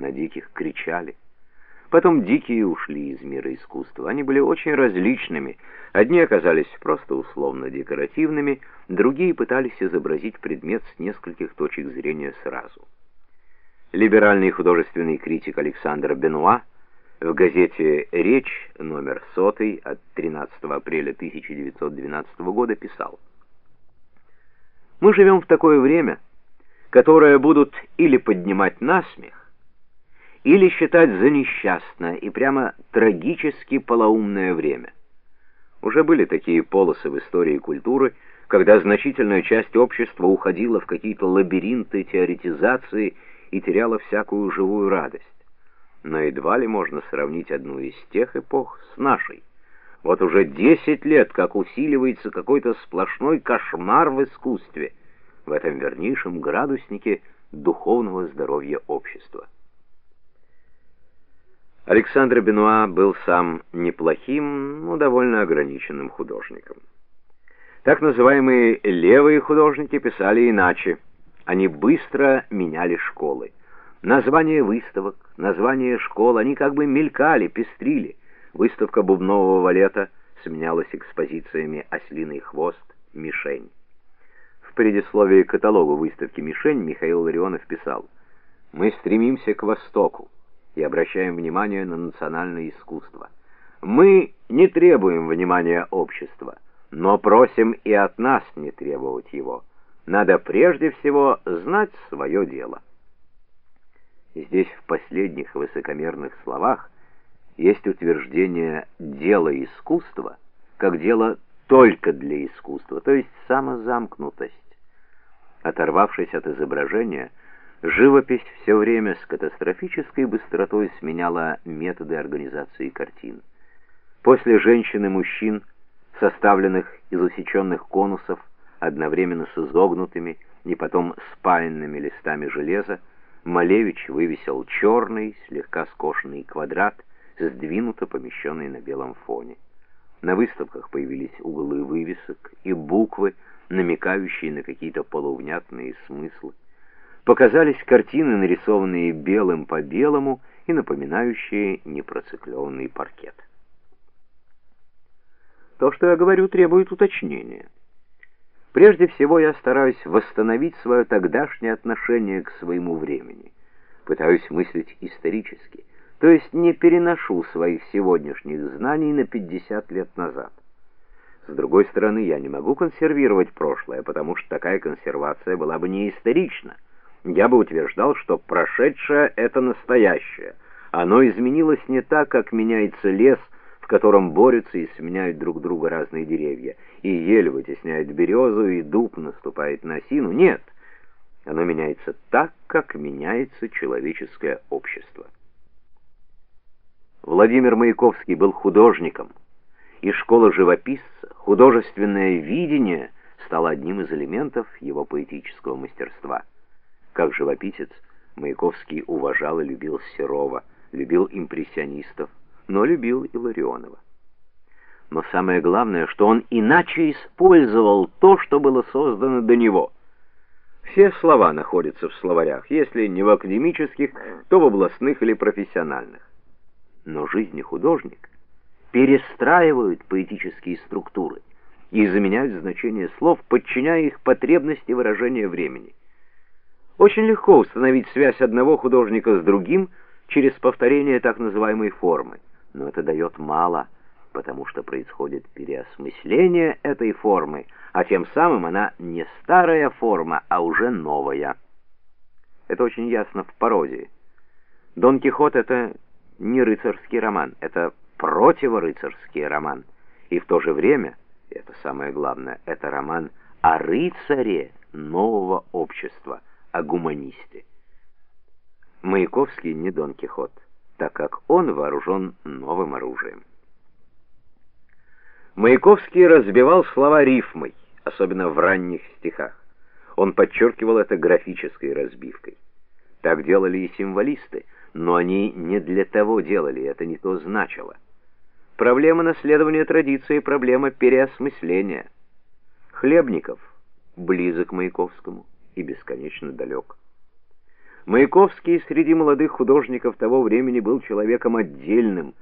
на диких кричали. Потом дикие ушли из мира искусства. Они были очень различными. Одни оказались просто условно декоративными, другие пытались изобразить предмет с нескольких точек зрения сразу. Либеральный художественный критик Александр Бенуа в газете «Речь» номер 100 от 13 апреля 1912 года писал «Мы живем в такое время, которое будут или поднимать насмех, или считать за несчастное и прямо трагически полоумное время. Уже были такие полосы в истории культуры, когда значительная часть общества уходила в какие-то лабиринты теоретизации и теряла всякую живую радость. Но едва ли можно сравнить одну из тех эпох с нашей. Вот уже десять лет, как усиливается какой-то сплошной кошмар в искусстве, в этом вернейшем градуснике духовного здоровья общества. Александр Бенуа был сам неплохим, но довольно ограниченным художником. Так называемые левые художники писали иначе. Они быстро меняли школы. Названия выставок, названия школ, они как бы мелькали, пестрили. Выставка бубнового валета сменялась экспозициями «Ослиный хвост», «Мишень». В предисловии к каталогу выставки «Мишень» Михаил Ларионов писал «Мы стремимся к Востоку и обращаем внимание на национальное искусство. Мы не требуем внимания общества, но просим и от нас не требовать его. Надо прежде всего знать свое дело. Здесь в последних высокомерных словах есть утверждение «дело искусства» как дело только для искусства, то есть самозамкнутость. Оторвавшись от изображения, Живопись все время с катастрофической быстротой сменяла методы организации картин. После женщин и мужчин, составленных из усеченных конусов, одновременно с изогнутыми и потом спаянными листами железа, Малевич вывесил черный, слегка скошенный квадрат, сдвинуто помещенный на белом фоне. На выставках появились углы вывесок и буквы, намекающие на какие-то полувнятные смыслы показались картины, нарисованные белым по белому и напоминающие непроцикленный паркет. То, что я говорю, требует уточнения. Прежде всего, я стараюсь восстановить свое тогдашнее отношение к своему времени. Пытаюсь мыслить исторически, то есть не переношу своих сегодняшних знаний на 50 лет назад. С другой стороны, я не могу консервировать прошлое, потому что такая консервация была бы не исторична я бы утверждал, что прошедшее — это настоящее. Оно изменилось не так, как меняется лес, в котором борются и сменяют друг друга разные деревья. И ель вытесняет березу, и дуб наступает на осину. Нет, оно меняется так, как меняется человеческое общество. Владимир Маяковский был художником, и школа живописца, художественное видение стало одним из элементов его поэтического мастерства — как живописец, Маяковский уважал и любил Серова, любил импрессионистов, но любил и Ларионова. Но самое главное, что он иначе использовал то, что было создано до него. Все слова находятся в словарях, если не в академических, то в областных или профессиональных. Но жизнь и художник перестраивают поэтические структуры и заменяют значение слов, подчиняя их потребности выражения времени. Очень легко установить связь одного художника с другим через повторение так называемой формы, но это дает мало, потому что происходит переосмысление этой формы, а тем самым она не старая форма, а уже новая. Это очень ясно в пародии. Дон Кихот — это не рыцарский роман, это противорыцарский роман, и в то же время, это самое главное, это роман о рыцаре нового общества — о гуманисте. Маяковский не Дон Кихот, так как он вооружен новым оружием. Маяковский разбивал слова рифмой, особенно в ранних стихах. Он подчеркивал это графической разбивкой. Так делали и символисты, но они не для того делали, это не то значило. Проблема наследования традиции, проблема переосмысления. Хлебников близок к Маяковскому и бесконечно далек. Маяковский среди молодых художников того времени был человеком отдельным,